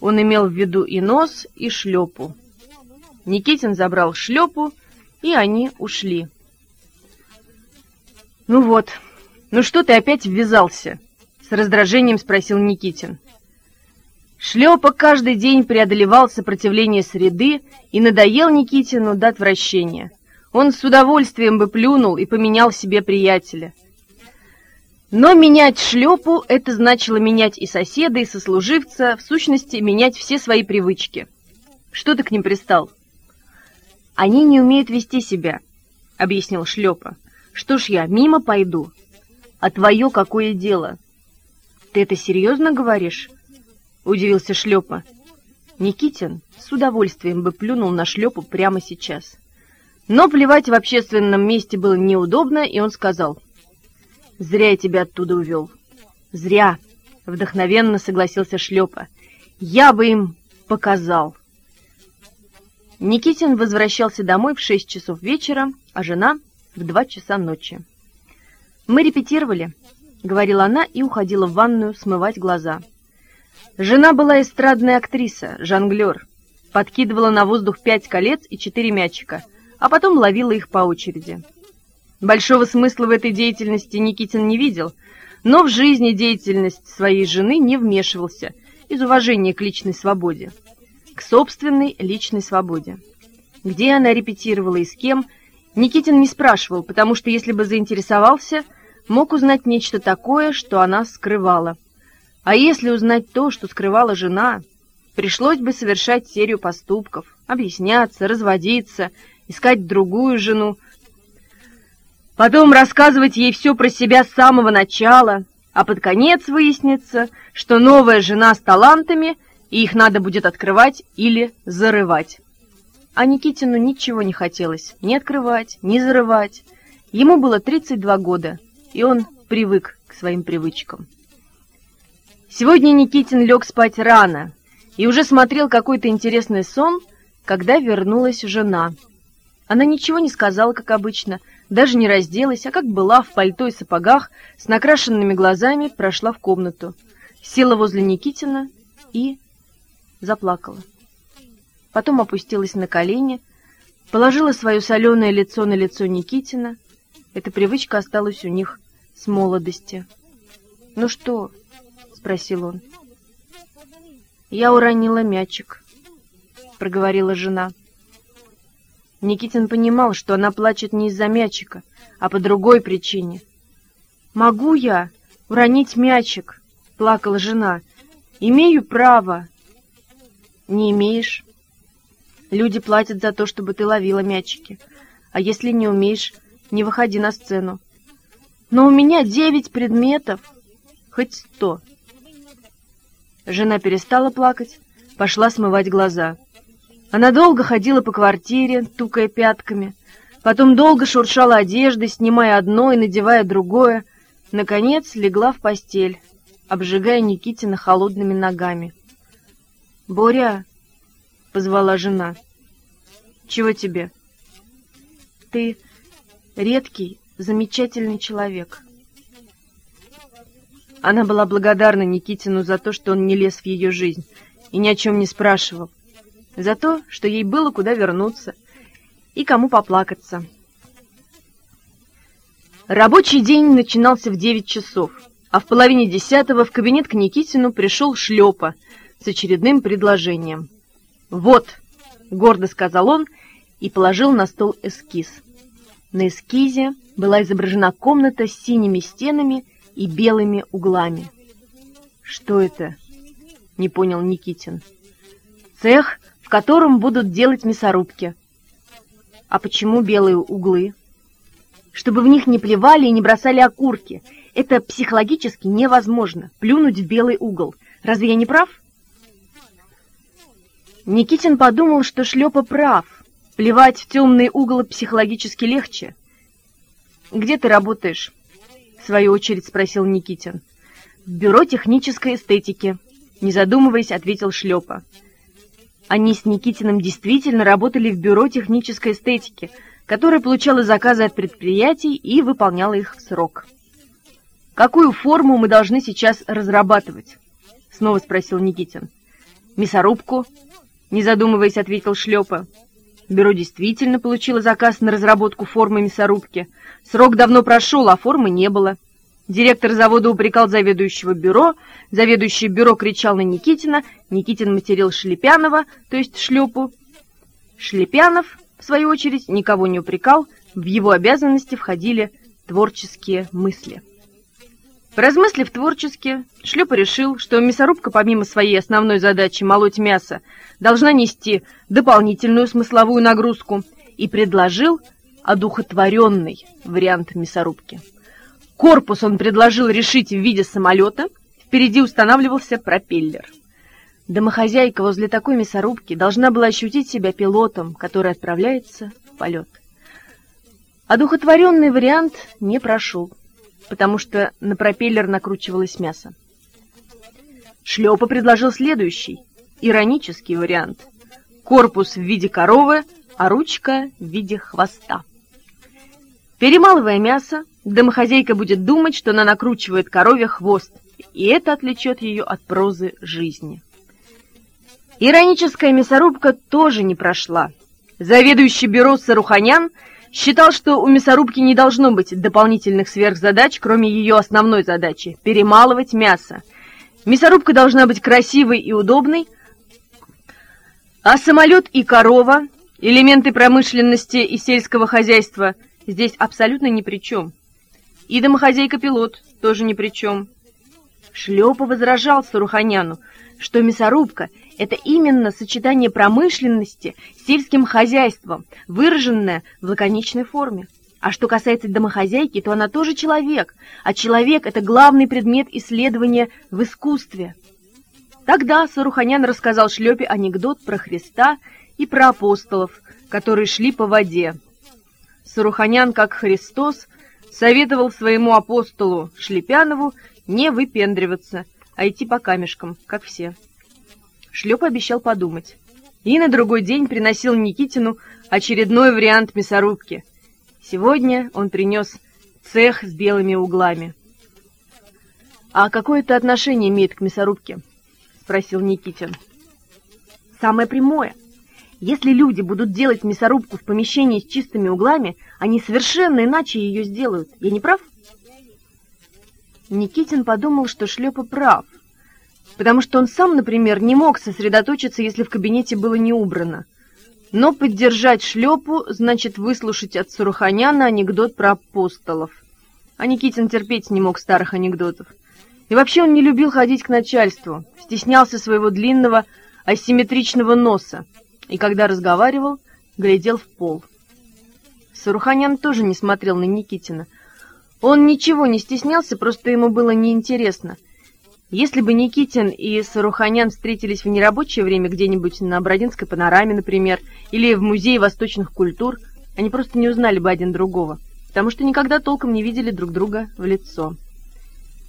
он имел в виду и нос, и шлепу. Никитин забрал шлепу, и они ушли. «Ну вот, ну что ты опять ввязался?» — с раздражением спросил Никитин. Шлепа каждый день преодолевал сопротивление среды и надоел Никитину до отвращения. Он с удовольствием бы плюнул и поменял себе приятеля. Но менять шлепу — это значило менять и соседа, и сослуживца, в сущности, менять все свои привычки. Что ты к ним пристал? Они не умеют вести себя, — объяснил шлепа. Что ж я, мимо пойду? А твое какое дело? Ты это серьезно говоришь? — удивился Шлепа. Никитин с удовольствием бы плюнул на Шлепу прямо сейчас. Но плевать в общественном месте было неудобно, и он сказал. «Зря я тебя оттуда увел». «Зря», — вдохновенно согласился Шлепа. «Я бы им показал». Никитин возвращался домой в шесть часов вечера, а жена — в два часа ночи. «Мы репетировали», — говорила она и уходила в ванную смывать глаза. Жена была эстрадная актриса, жонглер. Подкидывала на воздух пять колец и четыре мячика, а потом ловила их по очереди. Большого смысла в этой деятельности Никитин не видел, но в жизни деятельность своей жены не вмешивался из уважения к личной свободе, к собственной личной свободе. Где она репетировала и с кем, Никитин не спрашивал, потому что если бы заинтересовался, мог узнать нечто такое, что она скрывала. А если узнать то, что скрывала жена, пришлось бы совершать серию поступков, объясняться, разводиться, искать другую жену, потом рассказывать ей все про себя с самого начала, а под конец выяснится, что новая жена с талантами, и их надо будет открывать или зарывать. А Никитину ничего не хотелось ни открывать, ни зарывать. Ему было 32 года, и он привык к своим привычкам. Сегодня Никитин лег спать рано и уже смотрел какой-то интересный сон, когда вернулась жена. Она ничего не сказала, как обычно, даже не разделась, а как была в пальто и сапогах, с накрашенными глазами прошла в комнату, села возле Никитина и заплакала. Потом опустилась на колени, положила свое соленое лицо на лицо Никитина. Эта привычка осталась у них с молодости. «Ну что?» — спросил он. «Я уронила мячик», — проговорила жена. Никитин понимал, что она плачет не из-за мячика, а по другой причине. «Могу я уронить мячик?» — плакала жена. «Имею право». «Не имеешь. Люди платят за то, чтобы ты ловила мячики. А если не умеешь, не выходи на сцену. Но у меня девять предметов, хоть сто». Жена перестала плакать, пошла смывать глаза. Она долго ходила по квартире, тукая пятками, потом долго шуршала одеждой, снимая одно и надевая другое, наконец легла в постель, обжигая Никитина холодными ногами. «Боря!» — позвала жена. «Чего тебе?» «Ты редкий, замечательный человек». Она была благодарна Никитину за то, что он не лез в ее жизнь и ни о чем не спрашивал за то, что ей было куда вернуться и кому поплакаться. Рабочий день начинался в девять часов, а в половине десятого в кабинет к Никитину пришел Шлепа с очередным предложением. «Вот», — гордо сказал он и положил на стол эскиз. На эскизе была изображена комната с синими стенами и белыми углами. «Что это?» — не понял Никитин. «Цех котором будут делать мясорубки. А почему белые углы? Чтобы в них не плевали и не бросали окурки. Это психологически невозможно, плюнуть в белый угол. Разве я не прав? Никитин подумал, что Шлепа прав. Плевать в темный угол психологически легче. «Где ты работаешь?» — в свою очередь спросил Никитин. «В бюро технической эстетики», — не задумываясь, ответил Шлепа. Они с Никитиным действительно работали в бюро технической эстетики, которое получало заказы от предприятий и выполняло их в срок. «Какую форму мы должны сейчас разрабатывать?» — снова спросил Никитин. «Мясорубку?» — не задумываясь, ответил Шлепа. Бюро действительно получило заказ на разработку формы мясорубки. Срок давно прошел, а формы не было. Директор завода упрекал заведующего бюро, заведующий бюро кричал на Никитина, Никитин материл Шлепянова, то есть Шлепу. Шлепянов, в свою очередь, никого не упрекал, в его обязанности входили творческие мысли. Поразмыслив творчески, Шлепа решил, что мясорубка, помимо своей основной задачи молоть мясо, должна нести дополнительную смысловую нагрузку и предложил одухотворенный вариант мясорубки. Корпус он предложил решить в виде самолета, впереди устанавливался пропеллер. Домохозяйка возле такой мясорубки должна была ощутить себя пилотом, который отправляется в полет. Одухотворенный вариант не прошел, потому что на пропеллер накручивалось мясо. Шлепа предложил следующий, иронический вариант. Корпус в виде коровы, а ручка в виде хвоста. Перемалывая мясо, домохозяйка будет думать, что она накручивает корове хвост, и это отвлечет ее от прозы жизни. Ироническая мясорубка тоже не прошла. Заведующий бюро Саруханян считал, что у мясорубки не должно быть дополнительных сверхзадач, кроме ее основной задачи – перемалывать мясо. Мясорубка должна быть красивой и удобной, а самолет и корова, элементы промышленности и сельского хозяйства – здесь абсолютно ни при чем. И домохозяйка-пилот тоже ни при чем. Шлепа возражал Саруханяну, что мясорубка — это именно сочетание промышленности с сельским хозяйством, выраженное в лаконичной форме. А что касается домохозяйки, то она тоже человек, а человек — это главный предмет исследования в искусстве. Тогда Саруханян рассказал Шлепе анекдот про Христа и про апостолов, которые шли по воде. Саруханян, как Христос, советовал своему апостолу Шлепянову не выпендриваться, а идти по камешкам, как все. Шлеп обещал подумать. И на другой день приносил Никитину очередной вариант мясорубки. Сегодня он принес цех с белыми углами. «А какое это отношение имеет к мясорубке?» — спросил Никитин. «Самое прямое. Если люди будут делать мясорубку в помещении с чистыми углами, они совершенно иначе ее сделают. Я не прав?» Никитин подумал, что Шлепа прав, потому что он сам, например, не мог сосредоточиться, если в кабинете было не убрано. Но поддержать Шлепу значит выслушать от Суруханяна анекдот про апостолов. А Никитин терпеть не мог старых анекдотов. И вообще он не любил ходить к начальству, стеснялся своего длинного асимметричного носа, и когда разговаривал, глядел в пол. Суруханян тоже не смотрел на Никитина. Он ничего не стеснялся, просто ему было неинтересно. Если бы Никитин и Саруханян встретились в нерабочее время где-нибудь на Бродинской панораме, например, или в Музее восточных культур, они просто не узнали бы один другого, потому что никогда толком не видели друг друга в лицо.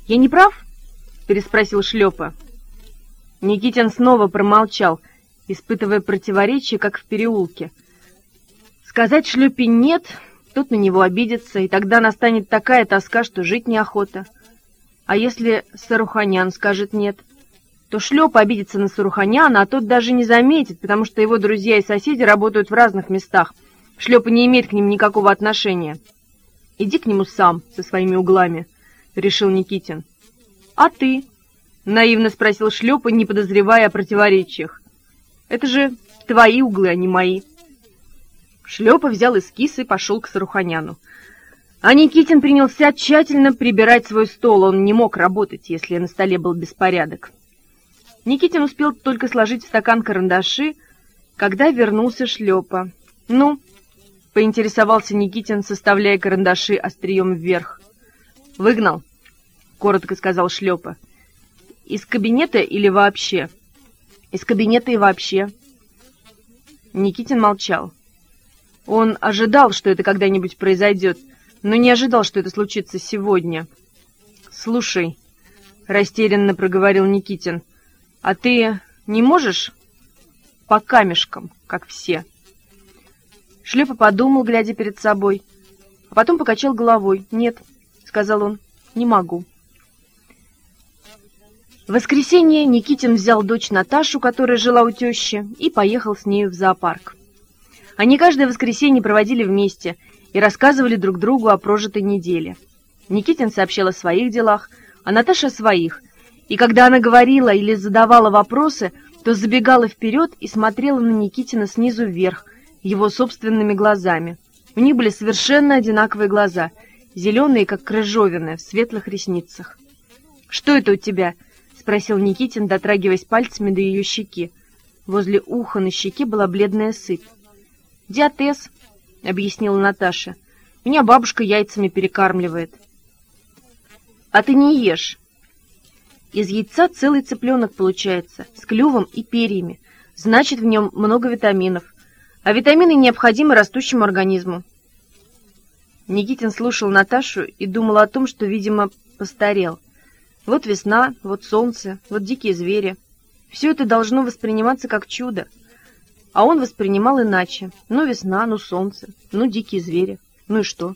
«Я не прав?» — переспросил Шлепа. Никитин снова промолчал, испытывая противоречие, как в переулке. Сказать Шлепе «нет», тот на него обидится, и тогда настанет такая тоска, что жить неохота. А если Саруханян скажет «нет», то Шлеп обидится на Саруханяна, а тот даже не заметит, потому что его друзья и соседи работают в разных местах. Шлепа не имеет к ним никакого отношения. «Иди к нему сам, со своими углами», — решил Никитин. «А ты?» — наивно спросил Шлепа, не подозревая о противоречиях. «Это же твои углы, а не мои». Шлепа взял эскиз и пошел к Саруханяну. А Никитин принялся тщательно прибирать свой стол. Он не мог работать, если на столе был беспорядок. Никитин успел только сложить в стакан карандаши, когда вернулся Шлепа. «Ну?» — поинтересовался Никитин, составляя карандаши острием вверх. «Выгнал?» коротко сказал Шлепа. Из кабинета или вообще? Из кабинета и вообще. Никитин молчал. Он ожидал, что это когда-нибудь произойдет, но не ожидал, что это случится сегодня. «Слушай», — растерянно проговорил Никитин, — «а ты не можешь по камешкам, как все?» Шлепа подумал, глядя перед собой, а потом покачал головой. «Нет», — сказал он, — «не могу». В воскресенье Никитин взял дочь Наташу, которая жила у тещи, и поехал с нею в зоопарк. Они каждое воскресенье проводили вместе и рассказывали друг другу о прожитой неделе. Никитин сообщал о своих делах, а Наташа о своих, и когда она говорила или задавала вопросы, то забегала вперед и смотрела на Никитина снизу вверх, его собственными глазами. У них были совершенно одинаковые глаза, зеленые, как крыжовины, в светлых ресницах. «Что это у тебя?» спросил Никитин, дотрагиваясь пальцами до ее щеки. Возле уха на щеке была бледная сыпь. «Диатез», — объяснила Наташа. «Меня бабушка яйцами перекармливает». «А ты не ешь». Из яйца целый цыпленок получается, с клювом и перьями. Значит, в нем много витаминов. А витамины необходимы растущему организму. Никитин слушал Наташу и думал о том, что, видимо, постарел. Вот весна, вот солнце, вот дикие звери. Все это должно восприниматься как чудо. А он воспринимал иначе. Ну весна, ну солнце, ну дикие звери. Ну и что?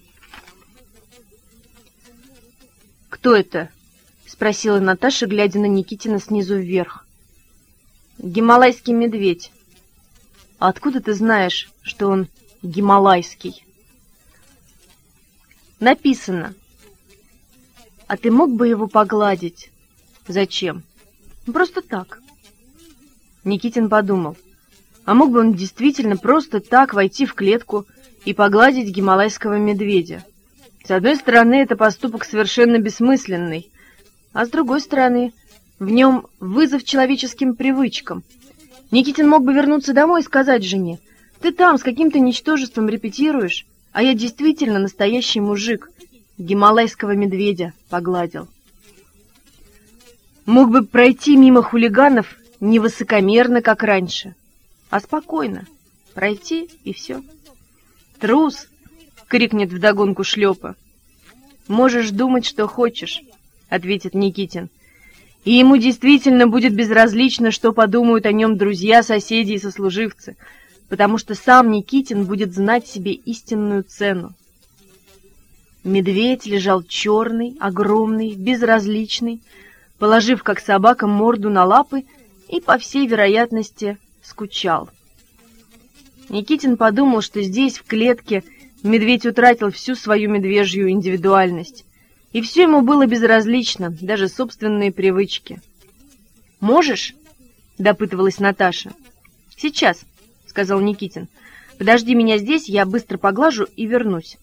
«Кто это?» — спросила Наташа, глядя на Никитина снизу вверх. «Гималайский медведь». «А откуда ты знаешь, что он гималайский?» «Написано», а ты мог бы его погладить? Зачем? Просто так. Никитин подумал. А мог бы он действительно просто так войти в клетку и погладить гималайского медведя? С одной стороны, это поступок совершенно бессмысленный, а с другой стороны, в нем вызов человеческим привычкам. Никитин мог бы вернуться домой и сказать жене, «Ты там с каким-то ничтожеством репетируешь, а я действительно настоящий мужик, гималайского медведя погладил. Мог бы пройти мимо хулиганов не высокомерно, как раньше, а спокойно пройти и все. Трус, — крикнет вдогонку шлепа. «Можешь думать, что хочешь», — ответит Никитин. И ему действительно будет безразлично, что подумают о нем друзья, соседи и сослуживцы, потому что сам Никитин будет знать себе истинную цену. Медведь лежал черный, огромный, безразличный, положив, как собака, морду на лапы и, по всей вероятности, скучал. Никитин подумал, что здесь, в клетке, медведь утратил всю свою медвежью индивидуальность, и все ему было безразлично, даже собственные привычки. «Можешь?» — допытывалась Наташа. «Сейчас», — сказал Никитин. «Подожди меня здесь, я быстро поглажу и вернусь».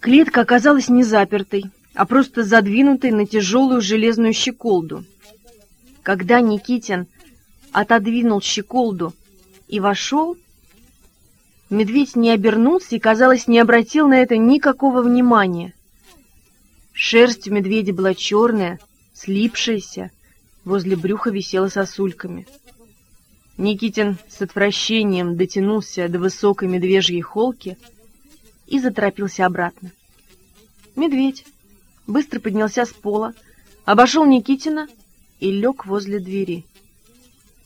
Клетка оказалась не запертой, а просто задвинутой на тяжелую железную щеколду. Когда Никитин отодвинул щеколду и вошел, медведь не обернулся и, казалось, не обратил на это никакого внимания. Шерсть у медведя была черная, слипшаяся, возле брюха висела сосульками. Никитин с отвращением дотянулся до высокой медвежьей холки и заторопился обратно. Медведь быстро поднялся с пола, обошел Никитина и лег возле двери.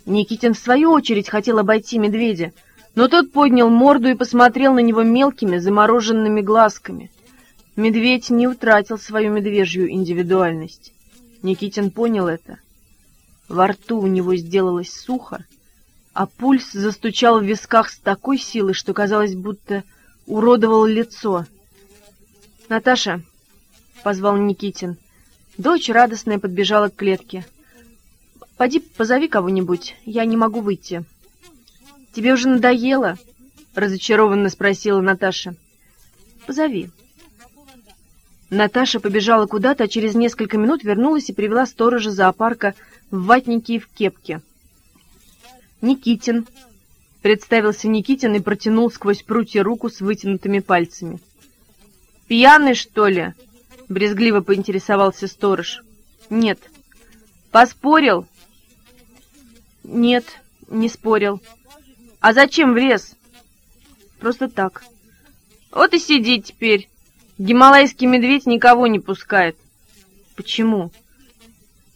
Никитин в свою очередь хотел обойти медведя, но тот поднял морду и посмотрел на него мелкими замороженными глазками. Медведь не утратил свою медвежью индивидуальность. Никитин понял это. Во рту у него сделалось сухо, а пульс застучал в висках с такой силой, что казалось, будто уродовал лицо. «Наташа!» — позвал Никитин. Дочь радостная подбежала к клетке. «Поди позови кого-нибудь, я не могу выйти». «Тебе уже надоело?» — разочарованно спросила Наташа. «Позови». Наташа побежала куда-то, а через несколько минут вернулась и привела сторожа зоопарка в ватнике и в кепке. «Никитин», Представился Никитин и протянул сквозь прутья руку с вытянутыми пальцами. «Пьяный, что ли?» — брезгливо поинтересовался сторож. «Нет». «Поспорил?» «Нет, не спорил». «А зачем влез?» «Просто так». «Вот и сиди теперь. Гималайский медведь никого не пускает». «Почему?»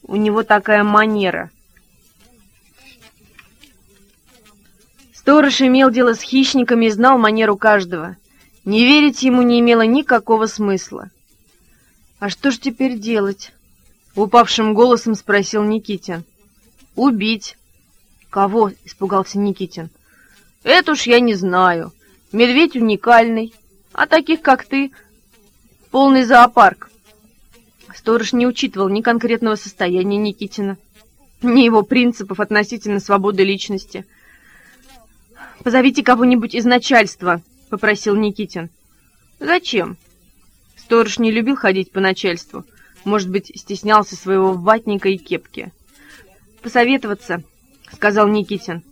«У него такая манера». Сторож имел дело с хищниками и знал манеру каждого. Не верить ему не имело никакого смысла. «А что ж теперь делать?» — упавшим голосом спросил Никитин. «Убить». «Кого?» — испугался Никитин. «Это уж я не знаю. Медведь уникальный, а таких, как ты, полный зоопарк». Сторож не учитывал ни конкретного состояния Никитина, ни его принципов относительно свободы личности — Позовите кого-нибудь из начальства, — попросил Никитин. Зачем? Сторож не любил ходить по начальству. Может быть, стеснялся своего ватника и кепки. Посоветоваться, — сказал Никитин.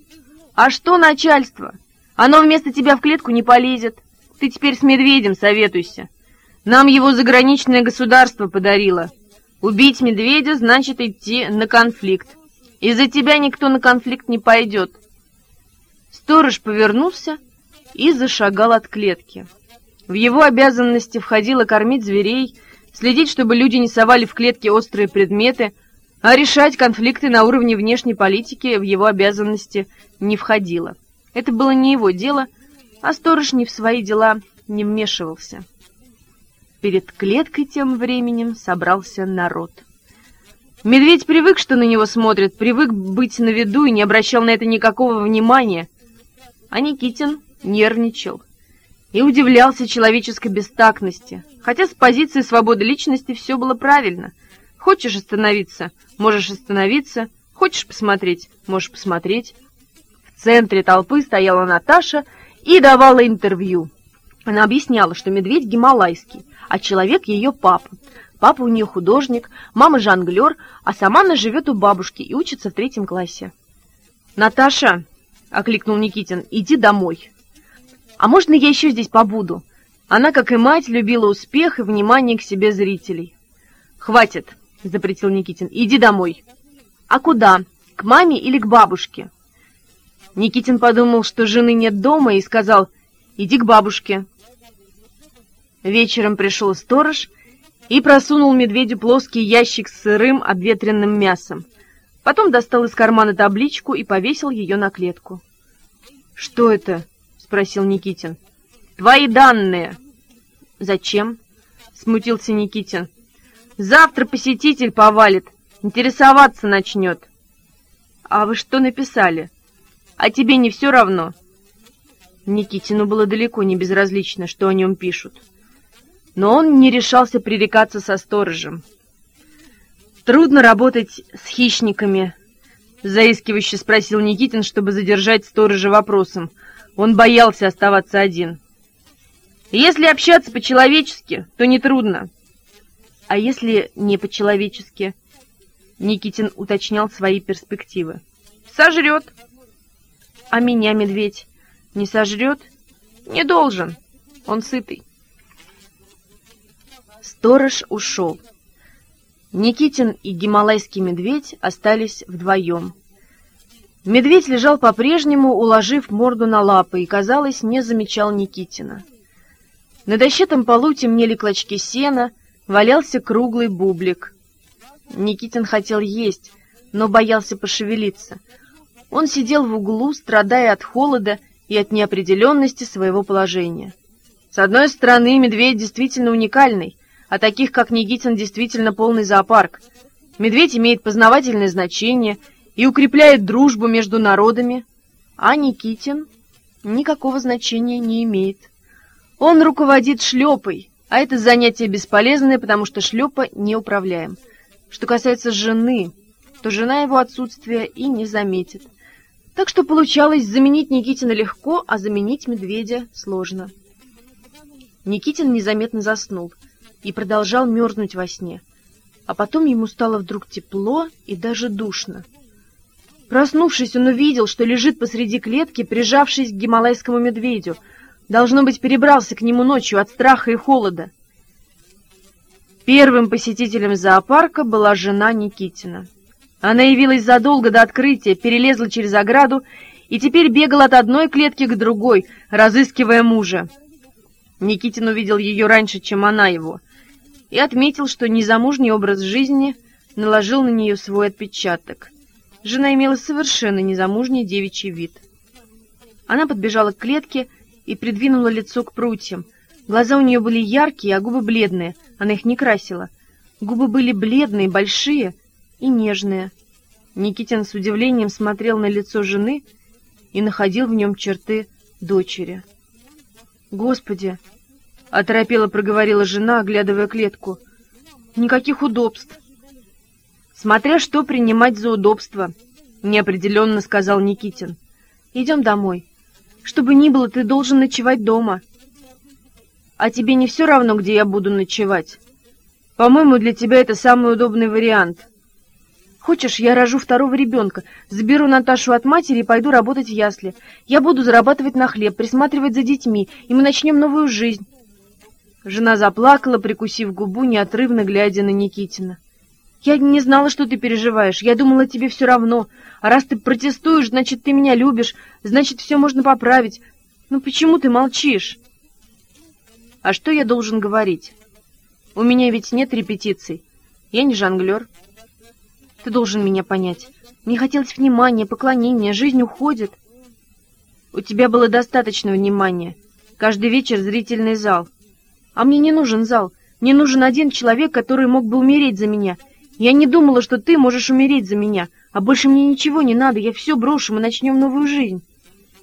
А что начальство? Оно вместо тебя в клетку не полезет. Ты теперь с медведем советуйся. Нам его заграничное государство подарило. Убить медведя значит идти на конфликт. Из-за тебя никто на конфликт не пойдет. Сторож повернулся и зашагал от клетки. В его обязанности входило кормить зверей, следить, чтобы люди не совали в клетки острые предметы, а решать конфликты на уровне внешней политики в его обязанности не входило. Это было не его дело, а сторож ни в свои дела не вмешивался. Перед клеткой тем временем собрался народ. Медведь привык, что на него смотрят, привык быть на виду и не обращал на это никакого внимания — а Никитин нервничал и удивлялся человеческой бестактности, хотя с позиции свободы личности все было правильно. Хочешь остановиться — можешь остановиться, хочешь посмотреть — можешь посмотреть. В центре толпы стояла Наташа и давала интервью. Она объясняла, что медведь гималайский, а человек ее папа. Папа у нее художник, мама жонглер, а сама она живет у бабушки и учится в третьем классе. «Наташа!» — окликнул Никитин. «Иди домой». «А можно я еще здесь побуду?» Она, как и мать, любила успех и внимание к себе зрителей. «Хватит», — запретил Никитин. «Иди домой». «А куда? К маме или к бабушке?» Никитин подумал, что жены нет дома, и сказал, иди к бабушке. Вечером пришел сторож и просунул медведю плоский ящик с сырым обветренным мясом. Потом достал из кармана табличку и повесил ее на клетку. «Что это?» — спросил Никитин. «Твои данные». «Зачем?» — смутился Никитин. «Завтра посетитель повалит, интересоваться начнет». «А вы что написали? А тебе не все равно?» Никитину было далеко не безразлично, что о нем пишут но он не решался пререкаться со сторожем. «Трудно работать с хищниками», — заискивающе спросил Никитин, чтобы задержать сторожа вопросом. Он боялся оставаться один. «Если общаться по-человечески, то нетрудно». «А если не по-человечески?» Никитин уточнял свои перспективы. «Сожрет». «А меня медведь не сожрет?» «Не должен. Он сытый». Сторож ушел. Никитин и гималайский медведь остались вдвоем. Медведь лежал по-прежнему, уложив морду на лапы, и, казалось, не замечал Никитина. На дощетом полу темнели клочки сена, валялся круглый бублик. Никитин хотел есть, но боялся пошевелиться. Он сидел в углу, страдая от холода и от неопределенности своего положения. С одной стороны, медведь действительно уникальный — а таких, как Никитин, действительно полный зоопарк. Медведь имеет познавательное значение и укрепляет дружбу между народами, а Никитин никакого значения не имеет. Он руководит шлепой, а это занятие бесполезное, потому что шлепа не управляем. Что касается жены, то жена его отсутствия и не заметит. Так что получалось заменить Никитина легко, а заменить медведя сложно. Никитин незаметно заснул — и продолжал мерзнуть во сне. А потом ему стало вдруг тепло и даже душно. Проснувшись, он увидел, что лежит посреди клетки, прижавшись к гималайскому медведю. Должно быть, перебрался к нему ночью от страха и холода. Первым посетителем зоопарка была жена Никитина. Она явилась задолго до открытия, перелезла через ограду и теперь бегала от одной клетки к другой, разыскивая мужа. Никитин увидел ее раньше, чем она его и отметил, что незамужний образ жизни наложил на нее свой отпечаток. Жена имела совершенно незамужний девичий вид. Она подбежала к клетке и придвинула лицо к прутьям. Глаза у нее были яркие, а губы бледные, она их не красила. Губы были бледные, большие и нежные. Никитин с удивлением смотрел на лицо жены и находил в нем черты дочери. «Господи!» — оторопело проговорила жена, оглядывая клетку. «Никаких удобств». «Смотря что принимать за удобство», — неопределенно сказал Никитин. «Идем домой. Что бы ни было, ты должен ночевать дома». «А тебе не все равно, где я буду ночевать? По-моему, для тебя это самый удобный вариант». Хочешь, я рожу второго ребенка, заберу Наташу от матери и пойду работать в ясли. Я буду зарабатывать на хлеб, присматривать за детьми, и мы начнем новую жизнь. Жена заплакала, прикусив губу, неотрывно глядя на Никитина. «Я не знала, что ты переживаешь. Я думала, тебе все равно. А раз ты протестуешь, значит, ты меня любишь. Значит, все можно поправить. Ну почему ты молчишь?» «А что я должен говорить? У меня ведь нет репетиций. Я не жонглер. Ты должен меня понять. Мне хотелось внимания, поклонения. Жизнь уходит. У тебя было достаточно внимания. Каждый вечер зрительный зал». А мне не нужен зал. Мне нужен один человек, который мог бы умереть за меня. Я не думала, что ты можешь умереть за меня. А больше мне ничего не надо. Я все брошу, мы начнем новую жизнь.